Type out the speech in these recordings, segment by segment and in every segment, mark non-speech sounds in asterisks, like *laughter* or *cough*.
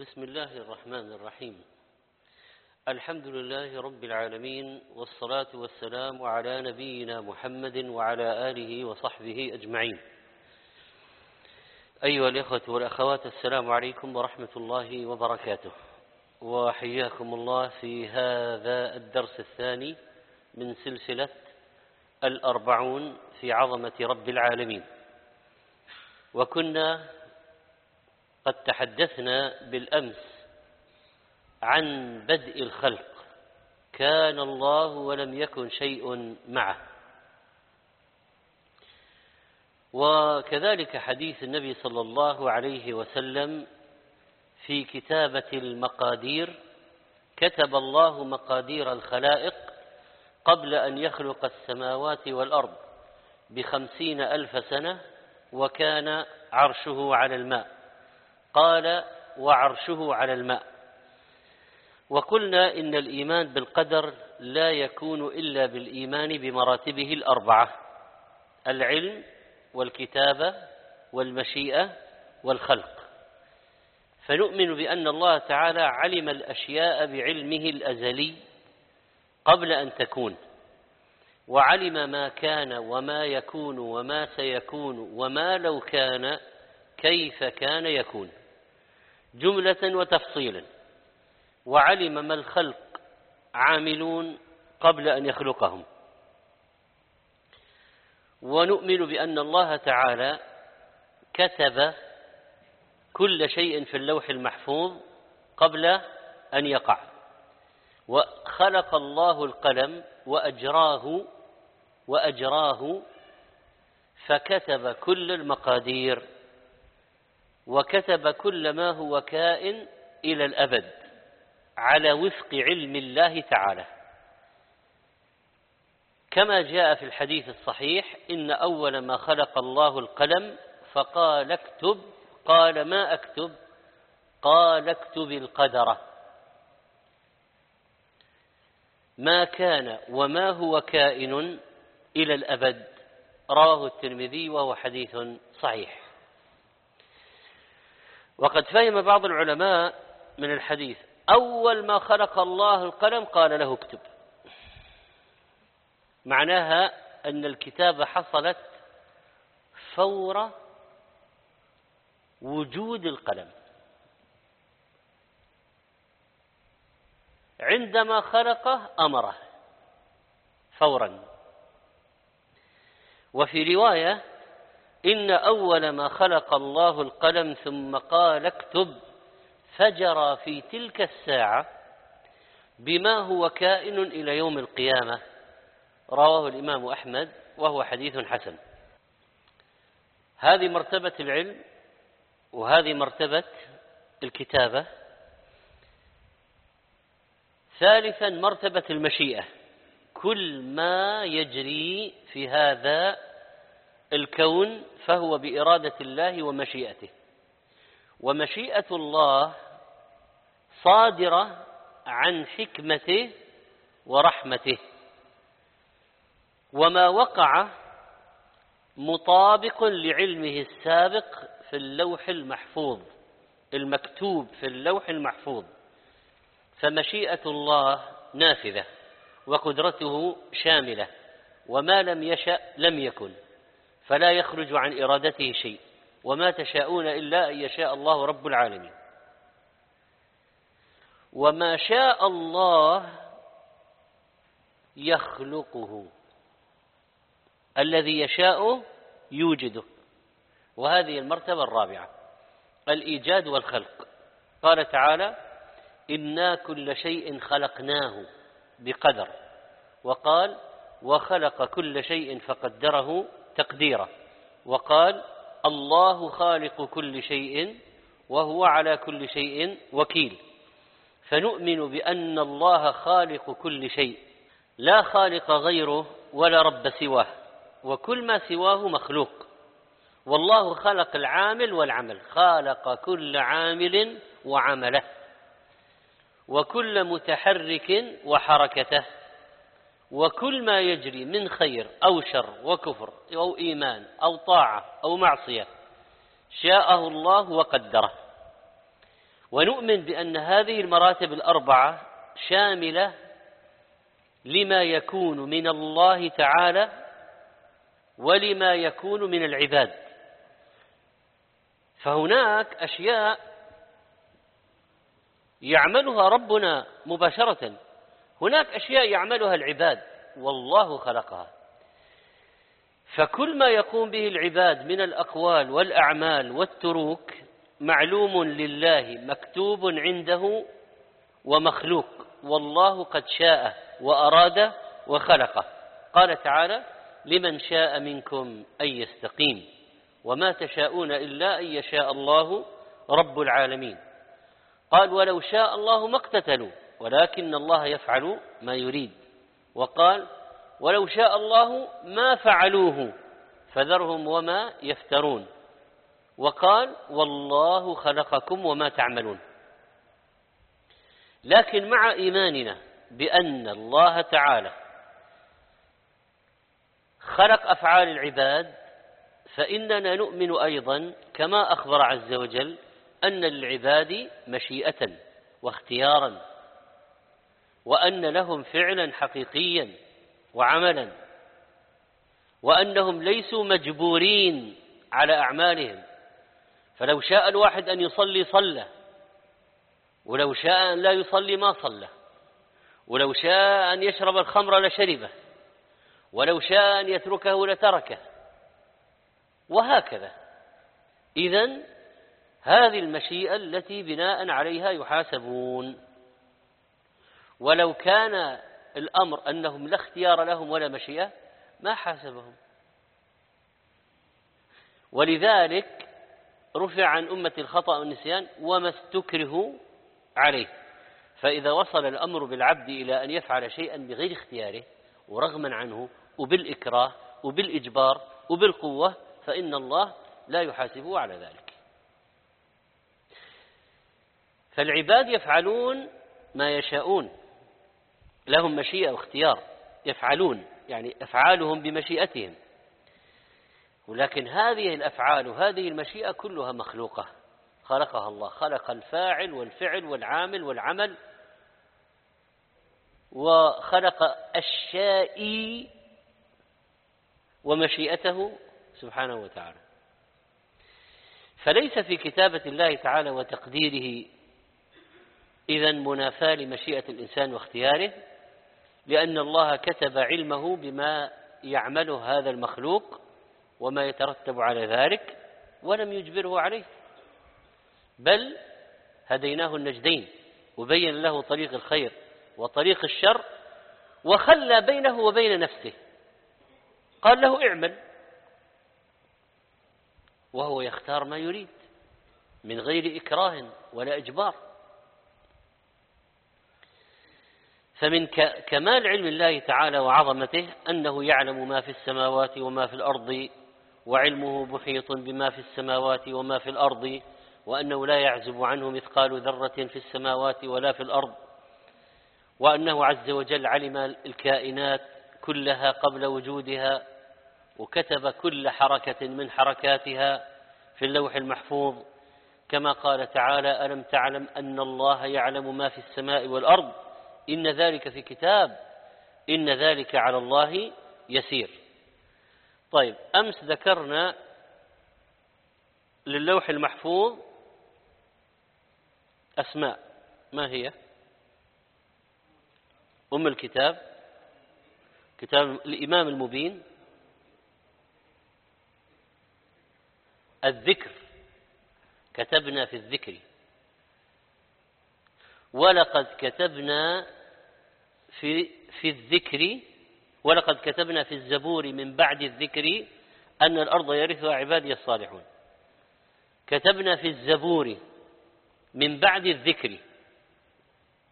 بسم الله الرحمن الرحيم. الحمد لله رب العالمين والصلاة والسلام على نبينا محمد وعلى آله وصحبه أجمعين. أيها الإخوة والأخوات السلام عليكم ورحمة الله وبركاته. وحياكم الله في هذا الدرس الثاني من سلسلة الأربعون في عظمة رب العالمين. وكنا قد تحدثنا بالأمس عن بدء الخلق. كان الله ولم يكن شيء معه. وكذلك حديث النبي صلى الله عليه وسلم في كتابة المقادير كتب الله مقادير الخلائق قبل أن يخلق السماوات والأرض بخمسين ألف سنة وكان عرشه على الماء. قال وعرشه على الماء وقلنا إن الإيمان بالقدر لا يكون إلا بالإيمان بمراتبه الأربعة العلم والكتابة والمشيئة والخلق. فنؤمن بأن الله تعالى علم الأشياء بعلمه الأزلي قبل أن تكون وعلم ما كان وما يكون وما سيكون وما لو كان كيف كان يكون. جملة وتفصيلا. وعلم ما الخلق عاملون قبل أن يخلقهم. ونؤمن بأن الله تعالى كتب كل شيء في اللوح المحفوظ قبل أن يقع. وخلق الله القلم وأجراه وأجراه فكتب كل المقادير. وكتب كل ما هو كائن إلى الأبد على وفق علم الله تعالى. كما جاء في الحديث الصحيح إن أول ما خلق الله القلم فقال اكتب قال ما أكتب؟ قال اكتب القدر. ما كان وما هو كائن إلى الأبد؟ رواه الترمذي وهو حديث صحيح. وقد فهم بعض العلماء من الحديث أول ما خلق الله القلم قال له اكتب. معناها أن الكتابة حصلت فور وجود القلم. عندما خلقه أمره فورا. وفي رواية إن أول ما خلق الله القلم ثم قال اكتب فجرى في تلك الساعة بما هو كائن إلى يوم القيامة. رواه الإمام أحمد وهو حديث حسن. هذه مرتبة العلم وهذه مرتبة الكتابة. ثالثا مرتبة المشيئة. كل ما يجري في هذا الكون فهو بإرادة الله ومشيئته. ومشيئة الله صادرة عن حكمته ورحمته. وما وقع مطابق لعلمه السابق في اللوح المحفوظ المكتوب في اللوح المحفوظ. فمشيئة الله نافذة وقدرته شاملة وما لم يشأ لم يكن. فلا يخرج عن إرادته شيء وما تشاءون إلا أن يشاء الله رب العالمين. وما شاء الله يخلقه. الذي يشاء يوجده وهذه المرتبة الرابعة الإيجاد والخلق. قال تعالى إنا كل شيء خلقناه بقدر. وقال وخلق كل شيء فقدره تقديره وقال الله خالق كل شيء وهو على كل شيء وكيل. فنؤمن بأن الله خالق كل شيء لا خالق غيره ولا رب سواه وكل ما سواه مخلوق. والله خلق العامل والعمل خالق كل عامل وعمله وكل متحرك وحركته. وكل ما يجري من خير أو شر وكفر أو إيمان أو طاعة أو معصية شاءه الله وقدره. ونؤمن بأن هذه المراتب الأربعة شاملة لما يكون من الله تعالى ولما يكون من العباد. فهناك أشياء يعملها ربنا مباشرة هناك أشياء يعملها العباد والله خلقها. فكل ما يقوم به العباد من الأقوال والأعمال والتروك معلوم لله مكتوب عنده ومخلوق والله قد شاء وأراد وخلقه قال تعالى لمن شاء منكم أن يستقيم وما تشاءون إلا أن يشاء الله رب العالمين قال ولو شاء الله ما اقتتلوا ولكن الله يفعل ما يريد. وقال ولو شاء الله ما فعلوه فذرهم وما يفترون وقال والله خلقكم وما تعملون لكن مع إيماننا بأن الله تعالى خلق أفعال العباد فإننا نؤمن أيضا كما أخبر عز وجل أن للعباد مشيئة واختيارا. وأن لهم فعلا حقيقيا وعملا وأنهم ليسوا مجبورين على أعمالهم. فلو شاء الواحد أن يصلي صلى ولو شاء أن لا يصلي ما صلى ولو شاء أن يشرب الخمر لشربه ولو شاء أن يتركه لتركه. وهكذا. إذا هذه المشيئة التي بناء عليها يحاسبون. ولو كان الأمر أنهم لا اختيار لهم ولا مشيئة ما حاسبهم. ولذلك رفع عن أمة الخطأ والنسيان وما استكرهوا عليه. فإذا وصل الأمر بالعبد إلى أن يفعل شيئا بغير اختياره ورغما عنه وبالإكراه وبالإجبار وبالقوة فإن الله لا يحاسبه على ذلك. فالعباد يفعلون ما يشاءون. لهم مشيئة واختيار يفعلون يعني أفعالهم بمشيئتهم. ولكن هذه الأفعال وهذه المشيئة كلها مخلوقة. خلقها الله خلق الفاعل والفعل والعامل والعمل وخلق الشائي ومشيئته سبحانه وتعالى. فليس في كتابة الله تعالى وتقديره إذا منافاة لمشيئة الإنسان واختياره لأن الله كتب علمه بما يعمله هذا المخلوق وما يترتب على ذلك ولم يجبره عليه. بل هديناه النجدين وبين له طريق الخير وطريق الشر وخلى بينه وبين نفسه. قال له اعمل وهو يختار ما يريد من غير إكراه ولا إجبار. فمن كمال علم الله تعالى وعظمته أنه يعلم ما في السماوات وما في الأرض وعلمه محيط بما في السماوات وما في الأرض وأنه لا يعزب عنه مثقال ذرة في السماوات ولا في الأرض وأنه عز وجل علم الكائنات كلها قبل وجودها وكتب كل حركة من حركاتها في اللوح المحفوظ. كما قال تعالى ألم تعلم أن الله يعلم ما في السماء والأرض؟ إن ذلك في كتاب إن ذلك على الله يسير. طيب أمس ذكرنا للوح المحفوظ أسماء. ما هي؟ أم الكتاب كتاب الإمام المبين. الذكر كتبنا في الذكر. ولقد كتبنا في في الذكر ولقد كتبنا في الزبور من بعد الذكر أن الأرض يرثها عبادي الصالحون. كتبنا في الزبور من بعد الذكر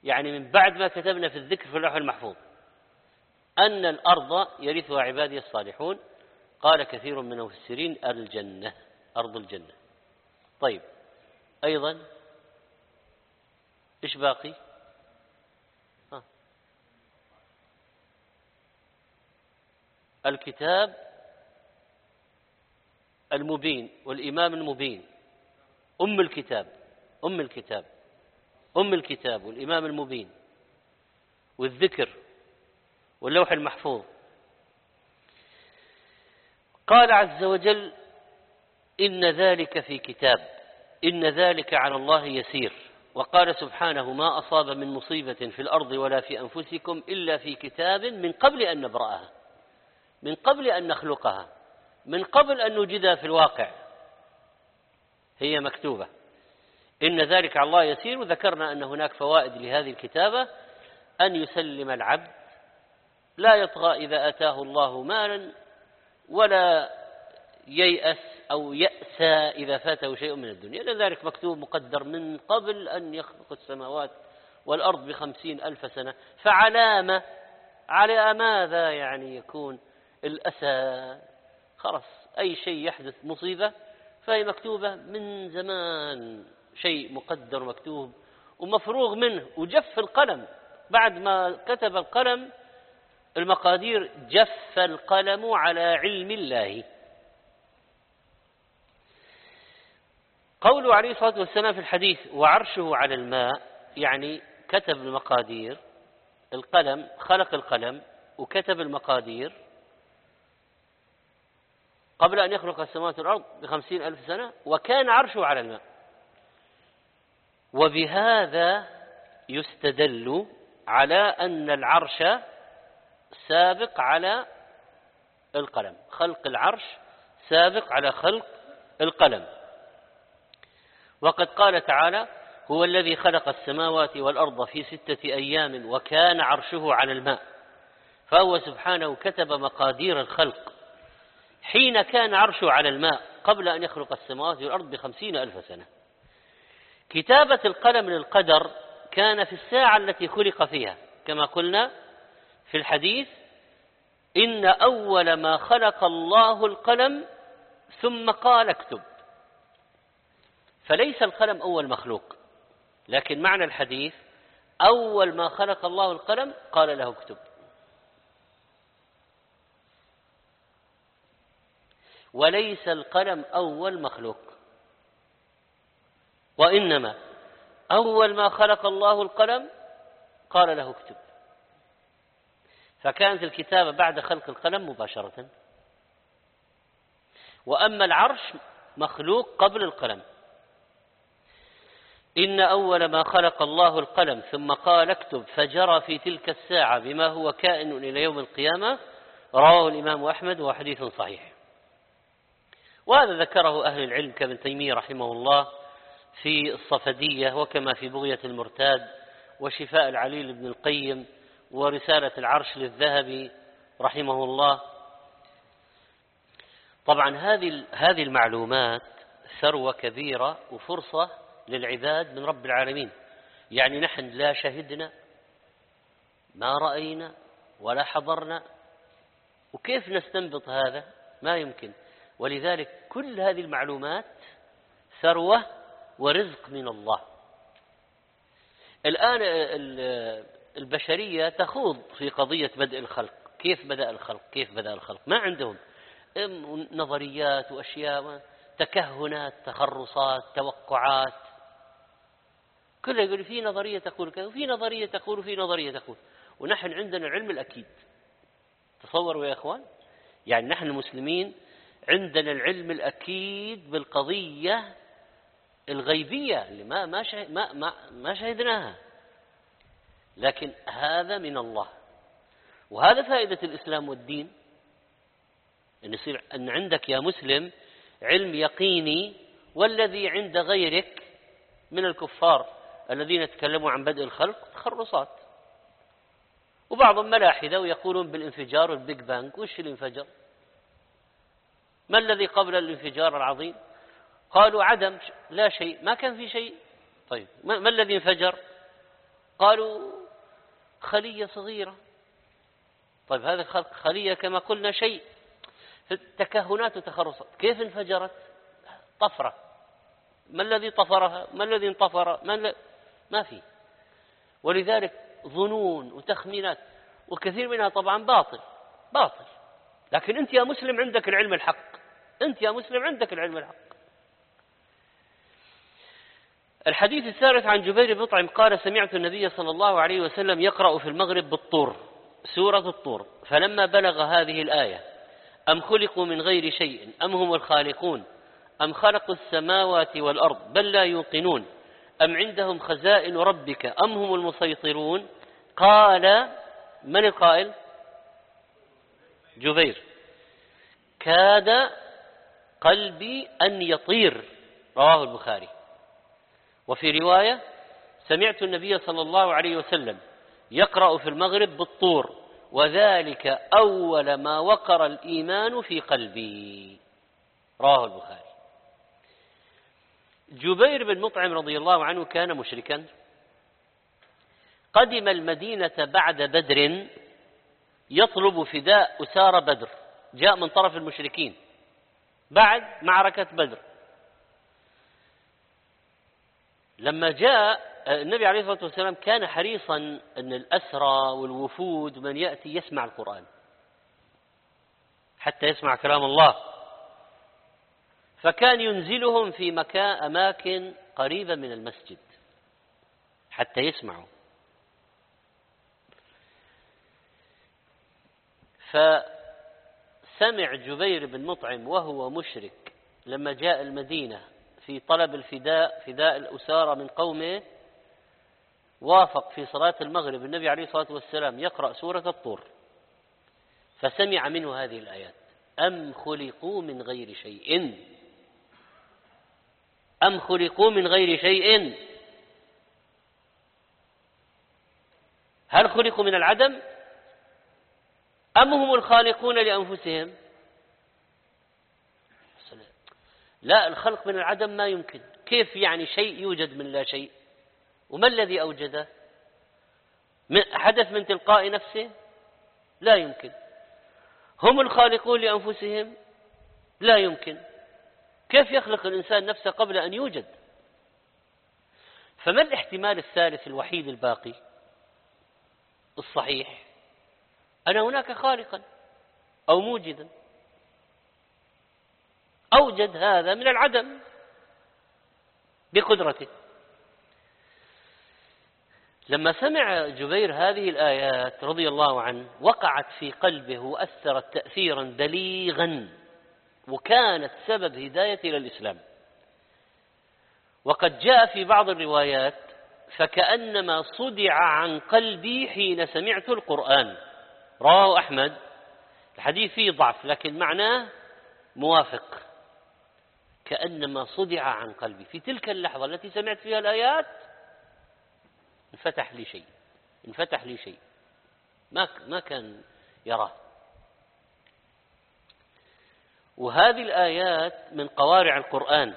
يعني من بعد ما كتبنا في الذكر في اللوح المحفوظ أن الأرض يرثها عبادي الصالحون. قال كثير من المفسرين الجنة أرض الجنة. طيب أيضا إيش باقي؟ الكتاب المبين والإمام المبين. أم الكتاب أم الكتاب أم الكتاب والإمام المبين والذكر واللوح المحفوظ. قال عز وجل إن ذلك في كتاب إن ذلك على الله يسير. وقال سبحانه ما أصاب من مصيبة في الأرض ولا في أنفسكم إلا في كتاب من قبل أن نبرأها. من قبل أن نخلقها من قبل أن نوجدها في الواقع. هي مكتوبة. إن ذلك على الله يسير. وذكرنا أن هناك فوائد لهذه الكتابة. أن يسلم العبد. لا يطغى إذا أتاه الله مالا ولا ييأس أو يأسى إذا فاته شيء من الدنيا. لذلك مكتوب مقدر من قبل أن يخلق السماوات والأرض بخمسين ألف سنة. فعلامة. على ماذا يعني يكون الأسى. خلاص أي شيء يحدث مصيبة فهي مكتوبة من زمان. شيء مقدر مكتوب ومفروغ منه وجف القلم. بعد ما كتب القلم المقادير جف القلم على علم الله. قوله عليه الصلاة والسلام في الحديث وعرشه على الماء يعني كتب المقادير. القلم خلق القلم وكتب المقادير. قبل أن يخلق السماوات والأرض بخمسين ألف سنة وكان عرشه على الماء. وبهذا يستدل على أن العرش سابق على القلم. خلق العرش سابق على خلق القلم. وقد قال تعالى هو الذي خلق السماوات والأرض في ستة أيام وكان عرشه على الماء. فهو سبحانه كتب مقادير الخلق. حين كان عرشه على الماء قبل أن يخلق السماوات والأرض بخمسين ألف سنة. كتابة القلم للقدر كان في الساعة التي خلق فيها. كما قلنا في الحديث إن أول ما خلق الله القلم ثم قال اكتب. فليس القلم أول مخلوق لكن معنى الحديث أول ما خلق الله القلم قال له اكتب. وليس القلم أول مخلوق. وإنما أول ما خلق الله القلم قال له اكتب. فكانت الكتابة بعد خلق القلم مباشرة. وأما العرش مخلوق قبل القلم. إن أول ما خلق الله القلم ثم قال اكتب فجرى في تلك الساعة بما هو كائن إلى يوم القيامة رواه الإمام أحمد وحديث صحيح. وهذا ذكره أهل العلم كابن تيمية رحمه الله في الصفدية وكما في بغية المرتاد وشفاء العليل بن القيم ورسالة العرش للذهبي رحمه الله. طبعا هذه هذه المعلومات ثروة كبيرة وفرصة للعباد من رب العالمين. يعني نحن لا شهدنا ما رأينا ولا حضرنا. وكيف نستنبط هذا؟ ما يمكن. ولذلك كل هذه المعلومات ثروة ورزق من الله. الآن البشرية تخوض في قضية بدء الخلق. كيف بدأ الخلق؟ كيف بدأ الخلق؟ ما عندهم. نظريات وأشياء تكهنات تخرصات توقعات. كله يقول في نظرية تقول كذا وفي نظرية تقول وفي نظرية تقول. ونحن عندنا العلم الأكيد. تصوروا يا إخوان. يعني نحن المسلمين عندنا العلم الأكيد بالقضية الغيبية اللي ما ما ما ما, شهدناها. لكن هذا من الله. وهذا فائدة الإسلام والدين. أن يصير أن عندك يا مسلم علم يقيني والذي عند غيرك من الكفار الذين يتكلموا عن بدء الخلق تخرصات. وبعضهم ملاحدة ويقولون بالانفجار وال Big Bang وش الانفجار ما الذي قبل الانفجار العظيم؟ قالوا عدم لا شيء ما كان في شيء. طيب ما الذي انفجر؟ قالوا خلية صغيرة. طيب هذا خلية كما قلنا شيء. تكهنات وتخرصات. كيف انفجرت؟ طفرة. ما الذي طفرها؟ ما الذي انطفر؟ ما, ما في. ولذلك ظنون وتخمينات وكثير منها طبعا باطل باطل. لكن أنت يا مسلم عندك العلم الحق. أنت يا مسلم عندك العلم الحق. الحديث الثالث عن جبير بن مطعم قال سمعت النبي صلى الله عليه وسلم يقرأ في المغرب بالطور سورة الطور فلما بلغ هذه الآية أم خلقوا من غير شيء أم هم الخالقون أم خلقوا السماوات والأرض بل لا يوقنون أم عندهم خزائن ربك أم هم المسيطرون؟ قال من القائل؟ جبير. كاد قلبي أن يطير. رواه البخاري. وفي رواية سمعت النبي صلى الله عليه وسلم يقرأ في المغرب بالطور وذلك أول ما وقر الإيمان في قلبي. رواه البخاري. جبير بن مطعم رضي الله عنه كان مشركا. قدم المدينة بعد بدر يطلب فداء أسار بدر. جاء من طرف المشركين. بعد معركة بدر. لما جاء النبي عليه الصلاة والسلام كان حريصا أن الأسرى والوفود من يأتي يسمع القرآن حتى يسمع كلام الله. فكان ينزلهم في مكان أماكن قريبة من المسجد حتى يسمعوا. فسمع جبير بن مطعم وهو مشرك لما جاء المدينة في طلب الفداء فداء الأسارة من قومه وافق في صلاة المغرب. النبي عليه الصلاة والسلام يقرأ سورة الطور فسمع منه هذه الآيات. أم خلقوا من غير شيء؟ أم خلقوا من غير شيء؟ هل خلقوا من العدم؟ أم هم الخالقون لأنفسهم؟ لا الخلق من العدم ما يمكن. كيف يعني شيء يوجد من لا شيء؟ وما الذي أوجده؟ حدث من تلقاء نفسه؟ لا يمكن. هم الخالقون لأنفسهم؟ لا يمكن. كيف يخلق الإنسان نفسه قبل أن يوجد؟ فما الاحتمال الثالث الوحيد الباقي؟ الصحيح. أن هناك خالقا أو موجدا. أوجد هذا من العدم بقدرته. لما سمع جبير هذه الآيات رضي الله عنه وقعت في قلبه وأثرت تأثيرا بليغا وكانت سبب هداية إلى الإسلام. وقد جاء في بعض الروايات فكأنما صدع عن قلبي حين سمعت القرآن. رواه أحمد. الحديث فيه ضعف لكن معناه موافق. كأنما صدع عن قلبي. في تلك اللحظة التي سمعت فيها الآيات انفتح لي شيء انفتح لي شيء. ما ما كان يراه. وهذه الآيات من قوارع القرآن.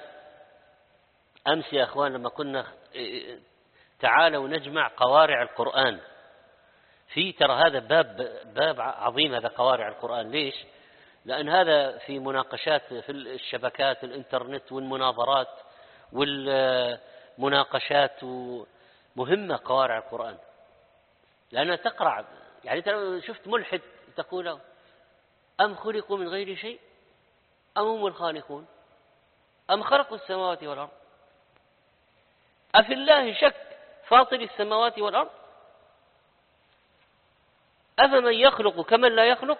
أمس يا أخوان لما كنا تعالوا نجمع قوارع القرآن. في ترى هذا باب باب عظيم هذا قوارع القرآن. ليش؟ لأن هذا في مناقشات في الشبكات الإنترنت والمناظرات والمناقشات مهمة قوارع القرآن. لأنها تقرع. يعني لو شفت ملحد تقول أم خلقوا من غير شيء؟ أم هم الخالقون؟ أم خلقوا السماوات والأرض؟ أفي الله شك فاطر السماوات والأرض؟ أفمن يخلق كمن لا يخلق؟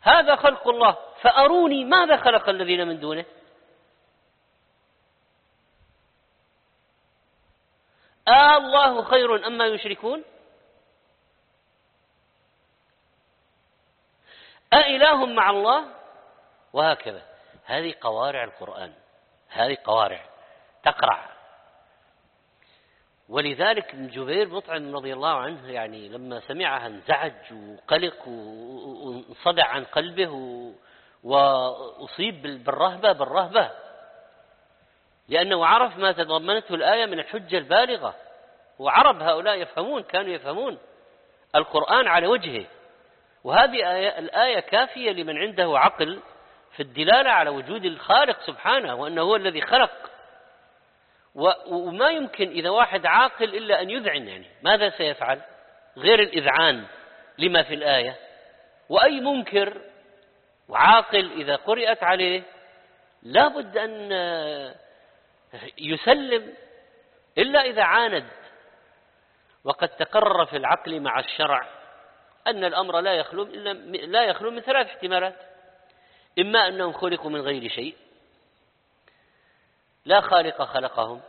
هذا خلق الله. فأروني ماذا خلق الذين من دونه؟ آه الله خير أما يشركون؟ أإله مع الله؟ وهكذا. هذه قوارع القرآن. هذه قوارع. تقرع ولذلك جبير مطعم رضي الله عنه يعني لما سمعها انزعج وقلق وانصدع عن قلبه وأصيب بالرهبة بالرهبة. لأنه عرف ما تضمنته الآية من الحجة البالغة. وعرب هؤلاء يفهمون كانوا يفهمون القرآن على وجهه. وهذه آية الآية كافية لمن عنده عقل في الدلالة على وجود الخالق سبحانه وأنه هو الذي خلق وما يمكن إذا واحد عاقل إلا أن يذعن يعني. ماذا سيفعل؟ غير الإذعان لما في الآية. وأي منكر وعاقل إذا قرأت عليه لا بد أن يسلم إلا إذا عاند. وقد تقرر في العقل مع الشرع أن الأمر لا يخلو لا يخلو من ثلاث احتمالات. إما أنهم خلقوا من غير شيء لا خالق خلقهم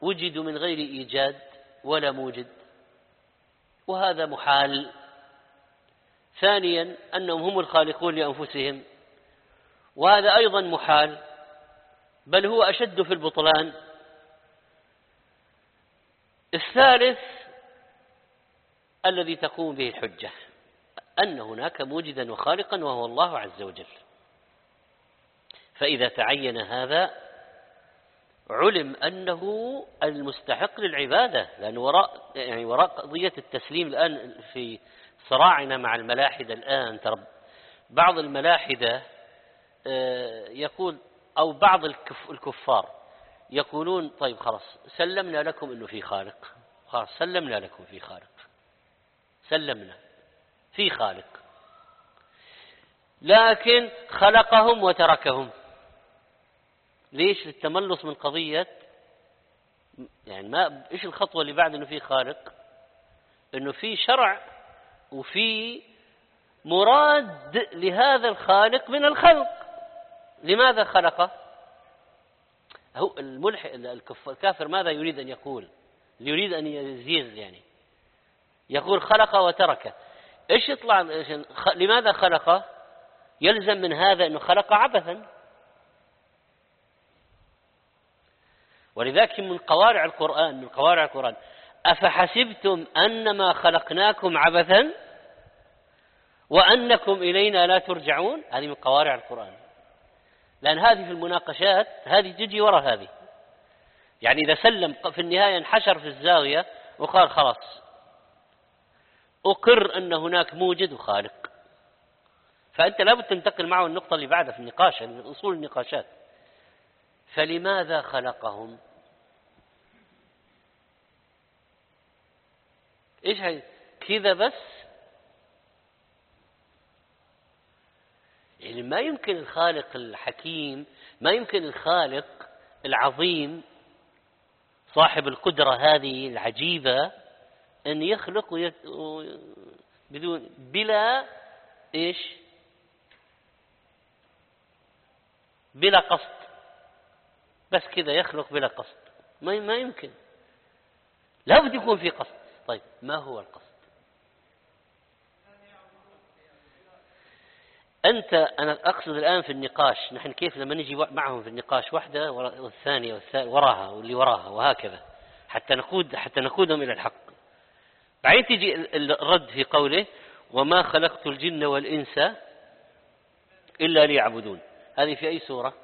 وجدوا من غير إيجاد ولا موجد. وهذا محال. ثانيا أنهم هم الخالقون لأنفسهم. وهذا أيضا محال بل هو أشد في البطلان. الثالث الذي تقوم به الحجة أن هناك موجدا وخالقا وهو الله عز وجل. فإذا تعين هذا علم أنه المستحق للعبادة لأن وراء يعني وراء قضية التسليم الآن في صراعنا مع الملاحدة الآن ترى بعض الملاحدة آه، يقول أو بعض الكفار يقولون طيب خلاص سلمنا لكم أنه في خالق. خلاص سلمنا لكم في خالق. سلمنا. في خالق. لكن خلقهم وتركهم. ليش للتملص من قضية؟ يعني ما إيش الخطوة اللي بعد إنه في خالق إنه في شرع وفي مراد لهذا الخالق من الخلق. لماذا خلقه؟ هو الملح الكافر ماذا يريد أن يقول؟ يريد أن يزيغ يعني. يقول خلق وترك. إيش يطلع؟ لماذا خلقه؟ يلزم من هذا أنه خلق عبثا. ولذلك من قوارع القرآن من قوارع القرآن. أفحسبتم أنما خلقناكم عبثا وأنكم إلينا لا ترجعون؟ هذه من قوارع القرآن. لأن هذه في المناقشات هذه تجي وراء هذه. يعني إذا سلم في النهاية انحشر في الزاوية وقال خلاص. أقر أن هناك موجد وخالق. فأنت لابد تنتقل معه النقطة اللي بعدها في النقاش من أصول النقاشات. فلماذا خلقهم؟ إيش هي كذا بس؟ يعني ما يمكن الخالق الحكيم ما يمكن الخالق العظيم صاحب القدرة هذه العجيبة أن يخلق ويت... بدون بلا إيش؟ بلا قصد. بس كذا يخلق بلا قصد. ما ما يمكن. لابد يكون في قصد. طيب ما هو القصد؟ أنت أنا أقصد الآن في النقاش نحن كيف لما نجي معهم في النقاش واحدة والثانية وراها واللي وراها وهكذا حتى نقود حتى نقودهم إلى الحق. بعدين تجي الرد في قوله وما خلقت الجن والإنس إلا ليعبدون. هذه في أي سورة؟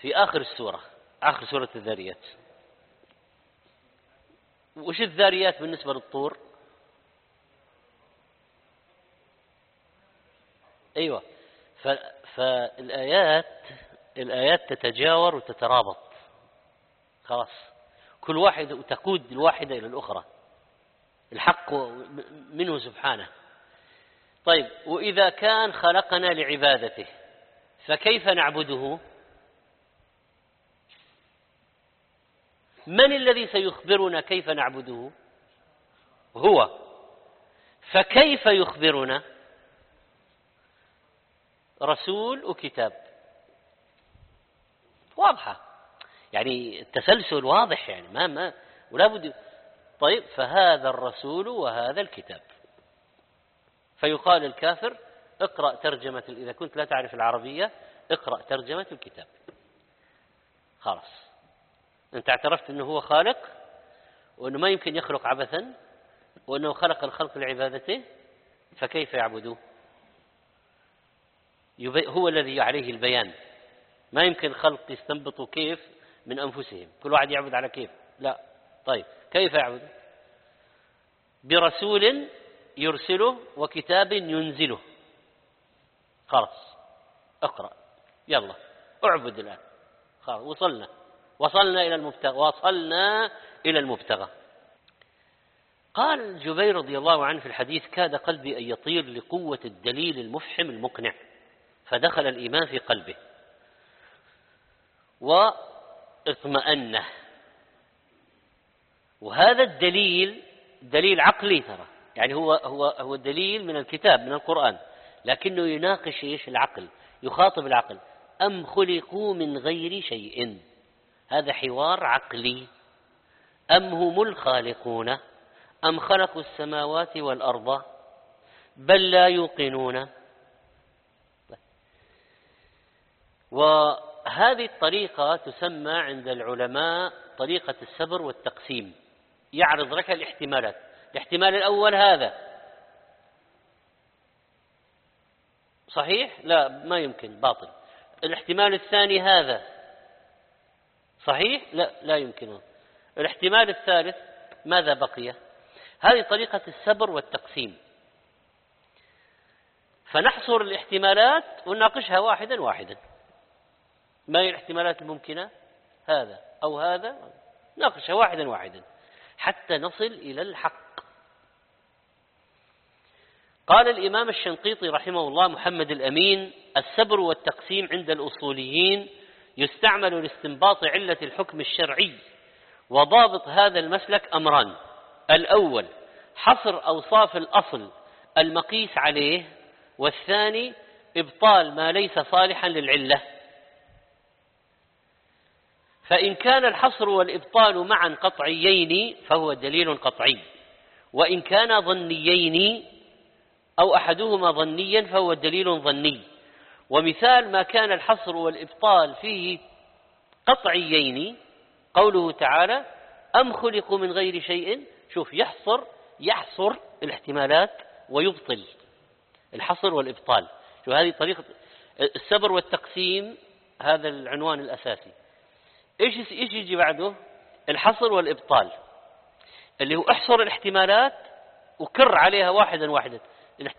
في آخر السورة. آخر سورة الذاريات. وش الذاريات بالنسبة للطور؟ أيوة. فالآيات الآيات تتجاور وتترابط. خلاص. كل واحد تقود الواحدة إلى الأخرى. الحق منه سبحانه. طيب وإذا كان خلقنا لعبادته فكيف نعبده؟ من الذي سيخبرنا كيف نعبده؟ هو. فكيف يخبرنا؟ رسول وكتاب. واضحة. يعني التسلسل واضح يعني ما ما ولا بد طيب فهذا الرسول وهذا الكتاب. فيقال الكافر اقرأ ترجمة إذا كنت لا تعرف العربية اقرأ ترجمة الكتاب. خلاص. أنت اعترفت أنه هو خالق وأنه ما يمكن يخلق عبثا وأنه خلق الخلق لعبادته فكيف يعبدوه؟ هو الذي عليه البيان. ما يمكن خلق يستنبطوا كيف من أنفسهم. كل واحد يعبد على كيف؟ لا. طيب كيف يعبد؟ برسول يرسله وكتاب ينزله. خلاص. اقرأ. يلا. اعبد الآن. خلاص وصلنا. وصلنا إلى المبتغى وصلنا إلى المبتغى. قال جبير رضي الله عنه في الحديث كاد قلبي أن يطير لقوة الدليل المفحم المقنع فدخل الإيمان في قلبه. واطمأن وهذا الدليل دليل عقلي ترى يعني هو هو هو دليل من الكتاب من القرآن لكنه يناقش إيش؟ العقل يخاطب العقل. أم خلقوا من غير شيء؟ هذا حوار عقلي. أم هم الخالقون؟ أم خلقوا السماوات والأرض؟ بل لا يوقنون. وهذه الطريقة تسمى عند العلماء طريقة السبر والتقسيم. يعرض لك الاحتمالات. الاحتمال الأول هذا. صحيح؟ لا ما يمكن باطل. الاحتمال الثاني هذا. صحيح؟ لا لا يمكن الاحتمال الثالث ماذا بقي؟ هذه طريقة السبر والتقسيم. فنحصر الاحتمالات ونناقشها واحدا واحدا. ما هي الاحتمالات الممكنة؟ هذا أو هذا ناقشها واحدا واحدا حتى نصل إلى الحق. قال الإمام الشنقيطي رحمه الله محمد الأمين السبر والتقسيم عند الأصوليين يستعمل لاستنباط علة الحكم الشرعي وضابط هذا المسلك أمران. الأول حصر أوصاف الأصل المقيس عليه والثاني إبطال ما ليس صالحا للعلة. فإن كان الحصر والإبطال معا قطعيين فهو دليل قطعي. وإن كان ظنيين أو أحدهما ظنيا فهو دليل ظني. ومثال ما كان الحصر والإبطال فيه قطعيين قوله تعالى أم خلقوا من غير شيء؟ شوف يحصر يحصر الاحتمالات ويبطل الحصر والإبطال. شوف هذه طريقة السبر والتقسيم؟ هذا العنوان الأساسي. إيش إيش يجي بعده؟ الحصر والإبطال اللي هو احصر الاحتمالات وكر عليها واحدا واحدا.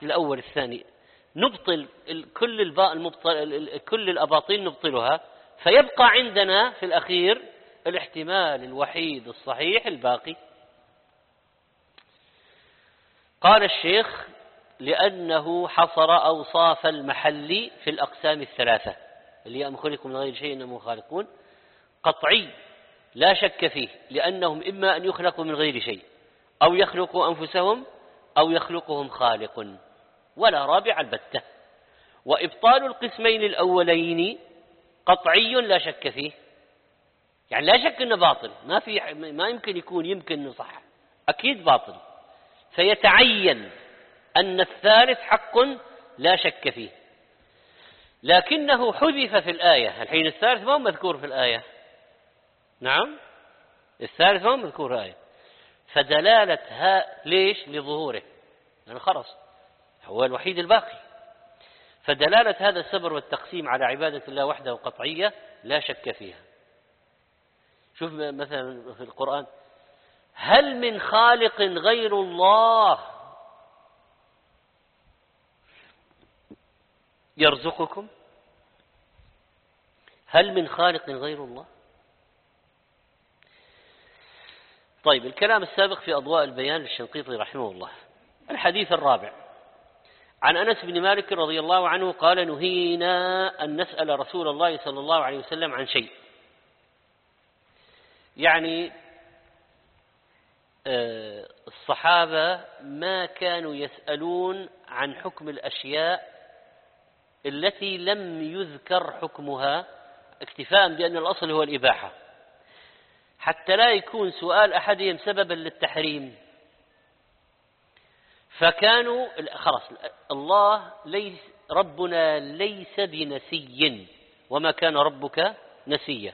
الأول الثاني. نبطل كل المبطل كل الأباطيل نبطلها فيبقى عندنا في الأخير الاحتمال الوحيد الصحيح الباقي. قال الشيخ لأنه حصر أوصاف المحل في الأقسام الثلاثة اللي أم خلقوا من غير شيء إنهم خالقون قطعي لا شك فيه لأنهم إما أن يخلقوا من غير شيء أو يخلقوا أنفسهم أو يخلقهم خالق. ولا رابع البتة. وإبطال القسمين الأولين قطعي لا شك فيه. يعني لا شك أنه باطل. ما في ما يمكن يكون يمكن أنه صح. أكيد باطل. فيتعين أن الثالث حق لا شك فيه. لكنه حذف في الآية. الحين الثالث ما هو مذكور في الآية. نعم؟ الثالث ما هو مذكور في الآية. فدلالة ها ليش؟ لظهوره. يعني خرص هو الوحيد الباقي. فدلالة هذا السبر والتقسيم على عبادة الله وحده قطعية لا شك فيها. شوف مثلا في القرآن هل من خالق غير الله يرزقكم؟ هل من خالق غير الله؟ طيب الكلام السابق في أضواء البيان للشنقيطي رحمه الله. الحديث الرابع. عن أنس بن مالك رضي الله عنه قال نهينا أن نسأل رسول الله صلى الله عليه وسلم عن شيء. يعني آه، الصحابة ما كانوا يسألون عن حكم الأشياء التي لم يذكر حكمها اكتفاء بأن الأصل هو الإباحة. حتى لا يكون سؤال أحدهم سببا للتحريم. فكانوا خلاص الله ليس ربنا ليس بنسي وما كان ربك نسيا.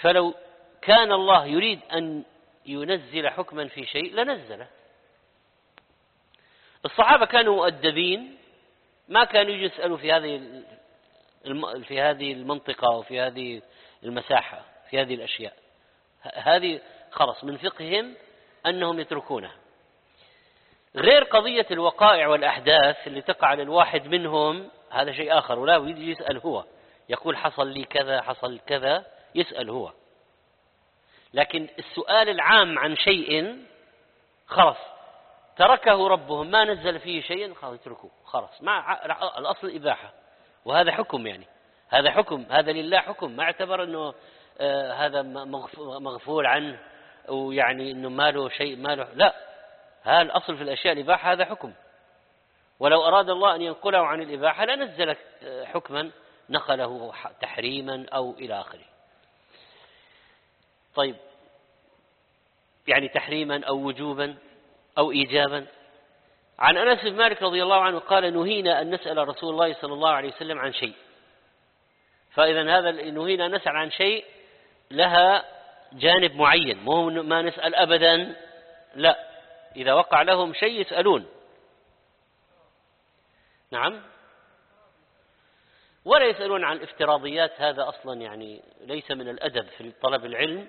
فلو كان الله يريد أن ينزل حكما في شيء لنزله. الصحابة كانوا مؤدبين ما كانوا يسألوا في هذه في هذه المنطقة وفي هذه المساحة في هذه الأشياء. هذه خلص من فقههم أنهم يتركونها. غير قضية الوقائع والأحداث اللي تقع للواحد منهم هذا شيء آخر. ولا يجي يسأل هو. يقول حصل لي كذا حصل كذا يسأل هو. لكن السؤال العام عن شيء خلاص تركه ربهم ما نزل فيه شيئا خلاص اتركوه. خلاص ما الأصل الإباحة وهذا حكم يعني. هذا حكم هذا لله حكم. ما اعتبر أنه آه هذا مغفول عنه ويعني أنه ما له شيء ما له لا. هذا الأصل في الأشياء الإباحة هذا حكم. ولو أراد الله أن ينقله عن الإباحة لنزل حكما نقله تحريما أو إلى آخره. طيب يعني تحريما أو وجوبا أو إيجابا. عن أنس بن مالك رضي الله عنه قال نهينا أن نسأل رسول الله صلى الله عليه وسلم عن شيء. فإذا هذا نهينا نسأل عن شيء لها جانب معين مو ما نسأل أبدا لا. إذا وقع لهم شيء يسألون. نعم. ولا يسألون عن الافتراضيات هذا أصلا يعني ليس من الأدب في طلب العلم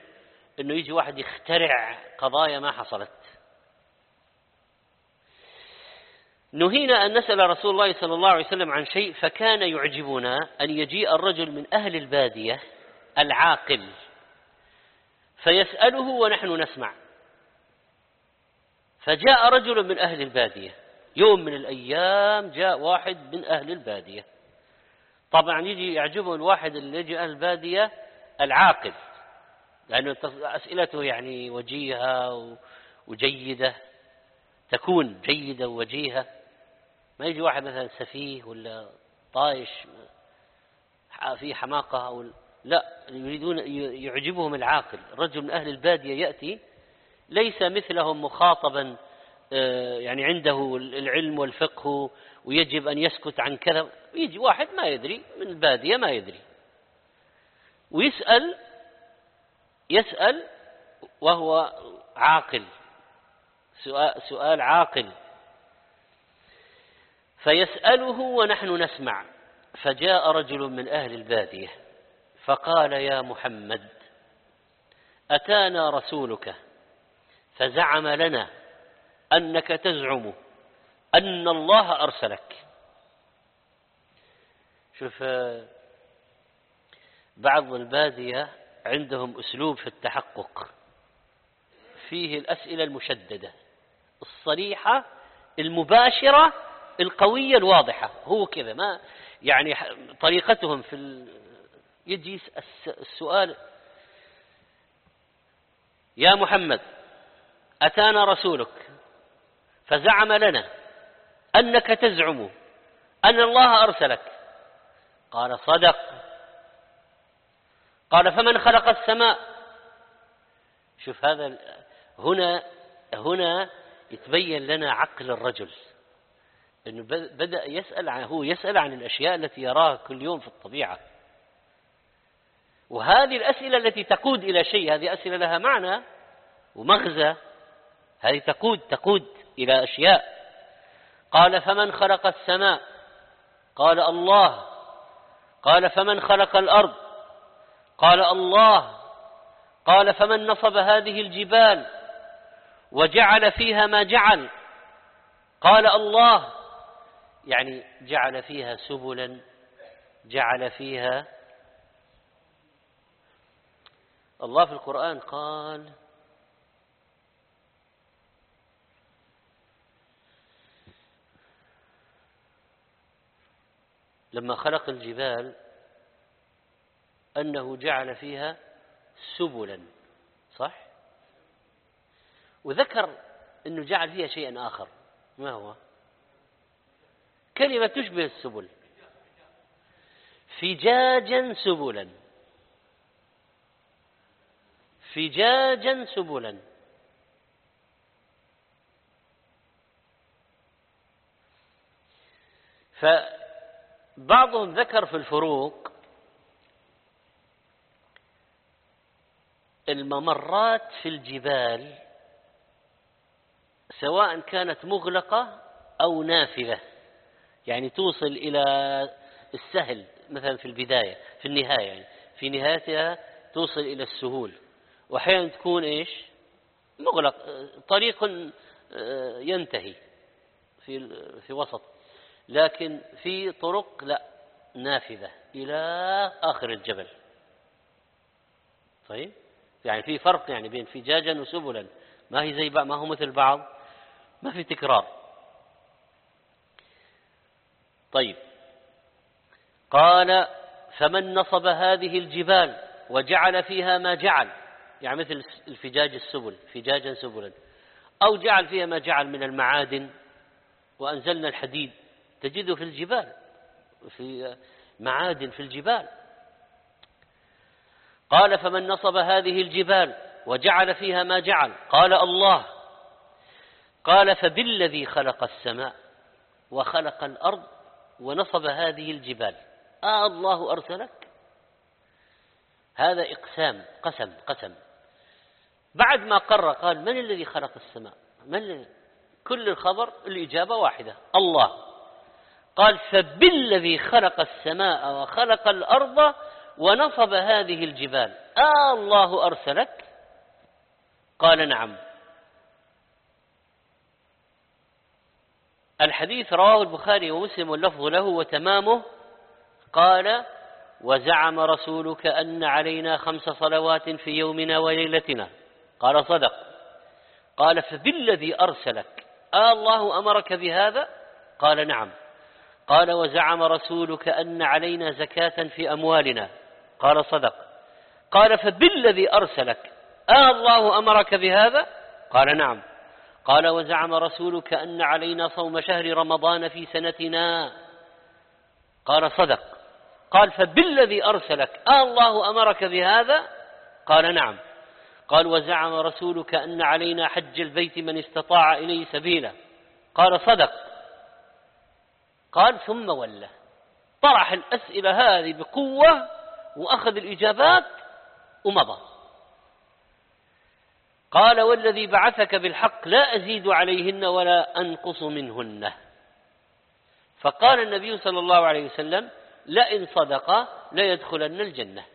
أنه يجي واحد يخترع قضايا ما حصلت. نهينا أن نسأل رسول الله صلى الله عليه وسلم عن شيء فكان يعجبنا أن يجيء الرجل من أهل البادية العاقل فيسأله ونحن نسمع. فجاء رجل من أهل البادية. يوم من الأيام جاء واحد من أهل البادية. طبعا يجي يعجبه الواحد اللي يجي أهل البادية العاقل لأنه أسئلته يعني وجيهة وجيدة تكون جيدة ووجيهة. ما يجي واحد مثلا سفيه ولا طايش في حماقة أو لا يريدون يعجبهم العاقل. الرجل من أهل البادية يأتي ليس مثلهم مخاطبا آه، يعني عنده العلم والفقه ويجب أن يسكت عن كذا. يجي واحد ما يدري من البادية ما يدري. ويسأل يسأل وهو عاقل. سؤال, سؤال عاقل. فيسأله ونحن نسمع. فجاء رجل من أهل البادية فقال يا محمد أتانا رسولك؟ فزعم لنا أنك تزعم أن الله أرسلك. شوف بعض البادية عندهم أسلوب في التحقق. فيه الأسئلة المشددة الصريحة المباشرة القوية الواضحة. هو كذا ما يعني طريقتهم في ال... يجي السؤال يا محمد أتانا رسولك فزعم لنا أنك تزعم أن الله أرسلك. قال صدق. قال فمن خلق السماء؟ شوف هذا هنا هنا يتبين لنا عقل الرجل. إنه بدأ يسأل عن هو يسأل عن الأشياء التي يراها كل يوم في الطبيعة. وهذه الأسئلة التي تقود إلى شيء هذه أسئلة لها معنى ومغزى. هذه تقود تقود إلى أشياء. قال فمن خلق السماء؟ قال الله. قال فمن خلق الأرض؟ قال الله. قال فمن نصب هذه الجبال؟ وجعل فيها ما جعل؟ قال الله. يعني جعل فيها سبلا جعل فيها. الله في القرآن قال لما خلق الجبال أنه جعل فيها سبلا صح؟ وذكر أنه جعل فيها شيئا آخر. ما هو؟ كلمة تشبه السبل. فجاجا سبلا. فجاجا سبلا. ف بعضهم ذكر في الفروق الممرات في الجبال سواء كانت مغلقة أو نافذة. يعني توصل إلى السهل مثلا في البداية في النهاية يعني. في نهايتها توصل إلى السهول. وأحيانا تكون إيش؟ مغلق طريق آه، ينتهي في في وسط. لكن في طرق لا نافذة إلى آخر الجبل. طيب؟ يعني في فرق يعني بين فجاجا وسبلا. ما هي زي ما هو مثل بعض؟ ما في تكرار. طيب. قال فمن نصب هذه الجبال وجعل فيها ما جعل يعني مثل الفجاج السبل فجاجا سبلا أو جعل فيها ما جعل من المعادن وأنزلنا الحديد. تجده في الجبال في معادن في الجبال. قال فمن نصب هذه الجبال وجعل فيها ما جعل قال الله قال فبالذي خلق السماء وخلق الأرض ونصب هذه الجبال آه الله أرسلك؟ هذا إقسام قسم قسم. بعد ما قرر قال من الذي خلق السماء؟ من كل الخبر الإجابة واحدة الله قال فبالذي خلق السماء وخلق الأرض ونصب هذه الجبال. آه الله أرسلك؟ قال نعم. الحديث رواه البخاري ومسلم واللفظ له وتمامه. قال وزعم رسولك أن علينا خمس صلوات في يومنا وليلتنا. قال صدق. قال فبالذي أرسلك. آه الله أمرك بهذا؟ قال نعم. قال وزعم رسولك أن علينا زكاة في أموالنا. قال صدق. قال فبالذي أرسلك؟ آه الله أمرك بهذا؟ قال نعم. قال وزعم رسولك أن علينا صوم شهر رمضان في سنتنا. قال صدق. قال فبالذي أرسلك؟ آه الله أمرك بهذا؟ قال نعم. قال وزعم رسولك أن علينا حج البيت من استطاع إليه سبيلا. قال صدق. قال ثم ولى طرح الأسئلة هذه بقوة وأخذ الإجابات ومضى. قال والذي بعثك بالحق لا أزيد عليهن ولا أنقص منهن. فقال النبي صلى الله عليه وسلم لئن صدق ليدخلن الجنة.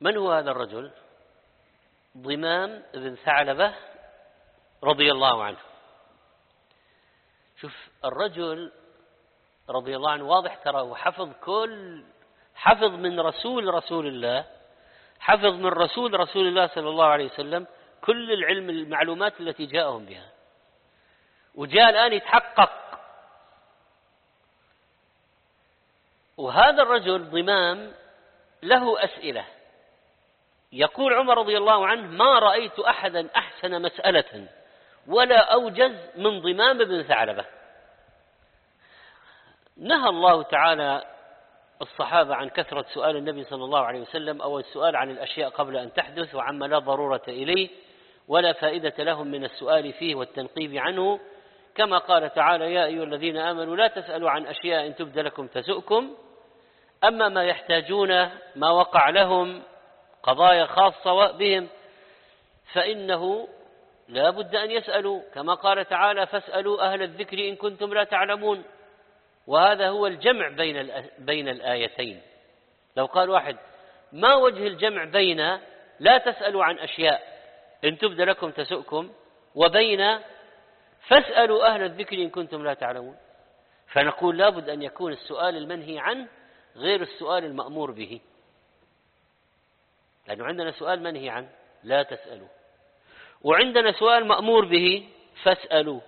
من هو هذا الرجل؟ ضمام بن ثعلبة رضي الله عنه. شوف الرجل رضي الله عنه واضح ترى وحفظ كل حفظ من رسول رسول الله حفظ من رسول رسول الله صلى الله عليه وسلم كل العلم المعلومات التي جاءهم بها. وجاء الآن يتحقق. وهذا الرجل ضمام له أسئلة. يقول عمر رضي الله عنه ما رأيت أحدا أحسن مسألة؟ ولا أوجز من ضمام بن ثعلبة. نهى الله تعالى الصحابة عن كثرة سؤال النبي صلى الله عليه وسلم أو السؤال عن الأشياء قبل أن تحدث وعما لا ضرورة إليه ولا فائدة لهم من السؤال فيه والتنقيب عنه. كما قال تعالى يا أيها الذين آمنوا لا تسألوا عن أشياء إن تبد لكم تسؤكم أما ما يحتاجون ما وقع لهم قضايا خاصة بهم فإنه لا بد أن يسألوا كما قال تعالى فاسألوا أهل الذكر إن كنتم لا تعلمون. وهذا هو الجمع بين بين الآيتين. لو قال واحد ما وجه الجمع بين لا تسألوا عن أشياء إن تبد لكم تسؤكم وبين فاسألوا أهل الذكر إن كنتم لا تعلمون. فنقول لابد أن يكون السؤال المنهي عنه غير السؤال المأمور به. لأنه عندنا سؤال منهي عنه لا تسألوا. وعندنا سؤال مأمور به فاسألوا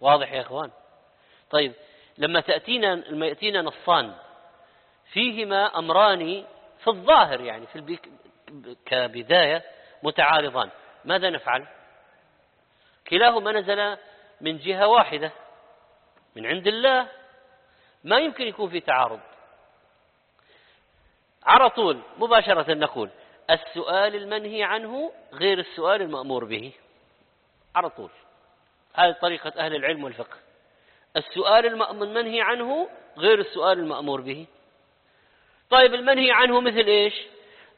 واضح يا إخوان؟ طيب لما تأتينا لما يأتينا نصان فيهما أمران في الظاهر يعني في البيك كبداية متعارضان. ماذا نفعل؟ كلاهما نزل من جهة واحدة من عند الله. ما يمكن يكون في تعارض. على طول مباشرة نقول السؤال المنهي عنه غير السؤال المأمور به. على طول. هذه طريقة أهل العلم والفقه. السؤال المنهي عنه غير السؤال المأمور به. طيب المنهي عنه مثل إيش؟